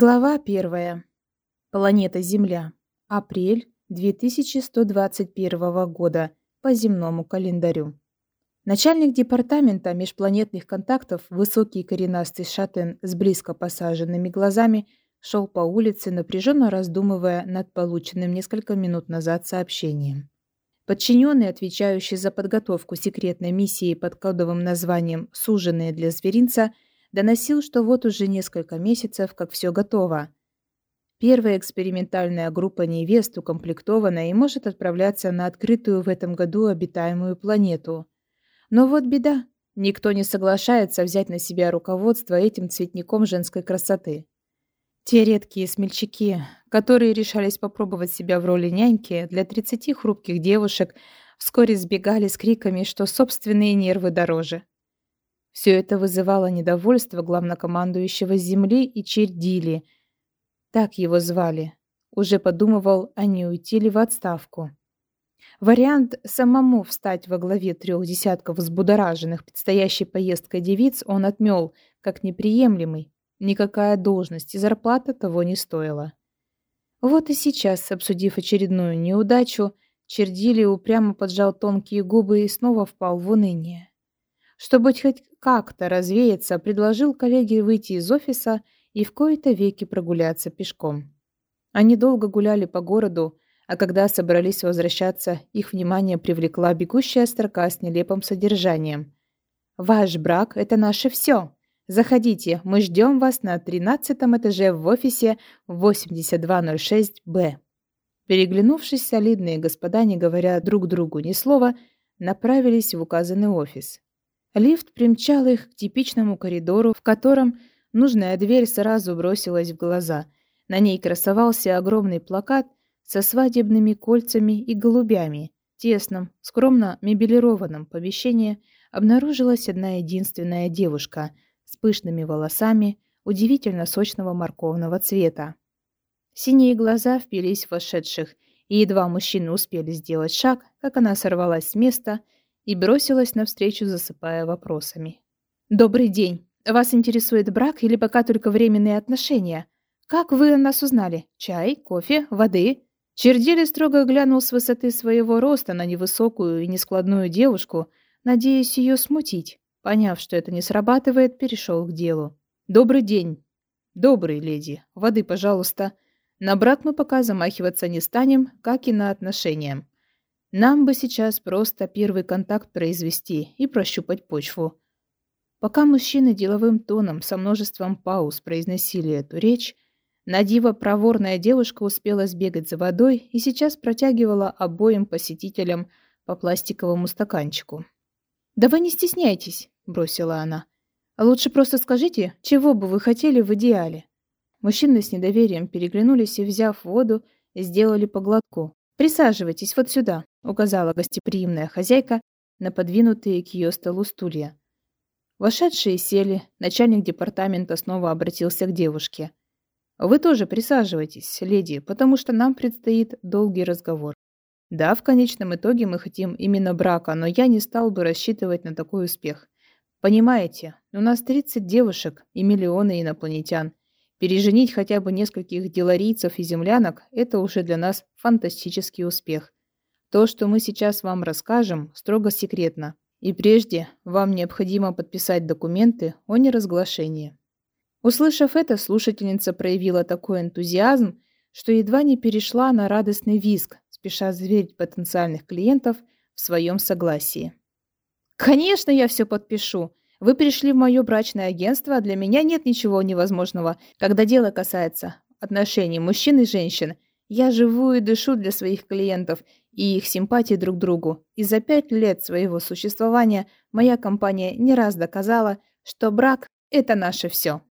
Глава первая. Планета Земля. Апрель 2121 года по земному календарю. Начальник департамента межпланетных контактов, высокий коренастый шатен с близко посаженными глазами, шел по улице, напряженно раздумывая над полученным несколько минут назад сообщением. Подчиненный, отвечающий за подготовку секретной миссии под кодовым названием «Суженные для зверинца», доносил, что вот уже несколько месяцев, как все готово. Первая экспериментальная группа невест укомплектована и может отправляться на открытую в этом году обитаемую планету. Но вот беда. Никто не соглашается взять на себя руководство этим цветником женской красоты. Те редкие смельчаки, которые решались попробовать себя в роли няньки для 30 хрупких девушек, вскоре сбегали с криками, что собственные нервы дороже. Все это вызывало недовольство главнокомандующего земли и Чердили. Так его звали. Уже подумывал, а не уйти ли в отставку. Вариант самому встать во главе трех десятков взбудораженных предстоящей поездкой девиц он отмел, как неприемлемый. Никакая должность и зарплата того не стоила. Вот и сейчас, обсудив очередную неудачу, Чердили упрямо поджал тонкие губы и снова впал в уныние. Чтобы хоть как-то развеяться, предложил коллеге выйти из офиса и в кои-то веки прогуляться пешком. Они долго гуляли по городу, а когда собрались возвращаться, их внимание привлекла бегущая строка с нелепым содержанием. «Ваш брак – это наше все. Заходите, мы ждем вас на тринадцатом этаже в офисе 8206-Б». Переглянувшись, солидные господа, не говоря друг другу ни слова, направились в указанный офис. Лифт примчал их к типичному коридору, в котором нужная дверь сразу бросилась в глаза. На ней красовался огромный плакат со свадебными кольцами и голубями. В тесном, скромно мебелированном помещении обнаружилась одна единственная девушка с пышными волосами удивительно сочного морковного цвета. Синие глаза впились в вошедших, и едва мужчины успели сделать шаг, как она сорвалась с места – и бросилась навстречу, засыпая вопросами. «Добрый день. Вас интересует брак или пока только временные отношения? Как вы о нас узнали? Чай, кофе, воды?» Чердили строго глянул с высоты своего роста на невысокую и нескладную девушку, надеясь ее смутить. Поняв, что это не срабатывает, перешел к делу. «Добрый день!» «Добрый, леди. Воды, пожалуйста. На брак мы пока замахиваться не станем, как и на отношения. Нам бы сейчас просто первый контакт произвести и прощупать почву. Пока мужчины деловым тоном со множеством пауз произносили эту речь, Надива проворная девушка успела сбегать за водой и сейчас протягивала обоим посетителям по пластиковому стаканчику. «Да вы не стесняйтесь», — бросила она. «Лучше просто скажите, чего бы вы хотели в идеале». Мужчины с недоверием переглянулись и, взяв воду, сделали по глотку. «Присаживайтесь вот сюда», — указала гостеприимная хозяйка на подвинутые к ее столу стулья. Вошедшие сели, начальник департамента снова обратился к девушке. «Вы тоже присаживайтесь, леди, потому что нам предстоит долгий разговор. Да, в конечном итоге мы хотим именно брака, но я не стал бы рассчитывать на такой успех. Понимаете, у нас 30 девушек и миллионы инопланетян. Переженить хотя бы нескольких деларийцев и землянок – это уже для нас фантастический успех. То, что мы сейчас вам расскажем, строго секретно. И прежде вам необходимо подписать документы о неразглашении. Услышав это, слушательница проявила такой энтузиазм, что едва не перешла на радостный визг, спеша заверить потенциальных клиентов в своем согласии. «Конечно, я все подпишу. Вы пришли в мое брачное агентство, а для меня нет ничего невозможного, когда дело касается отношений мужчин и женщин. Я живу и дышу для своих клиентов и их симпатии друг к другу. И за пять лет своего существования моя компания не раз доказала, что брак – это наше все.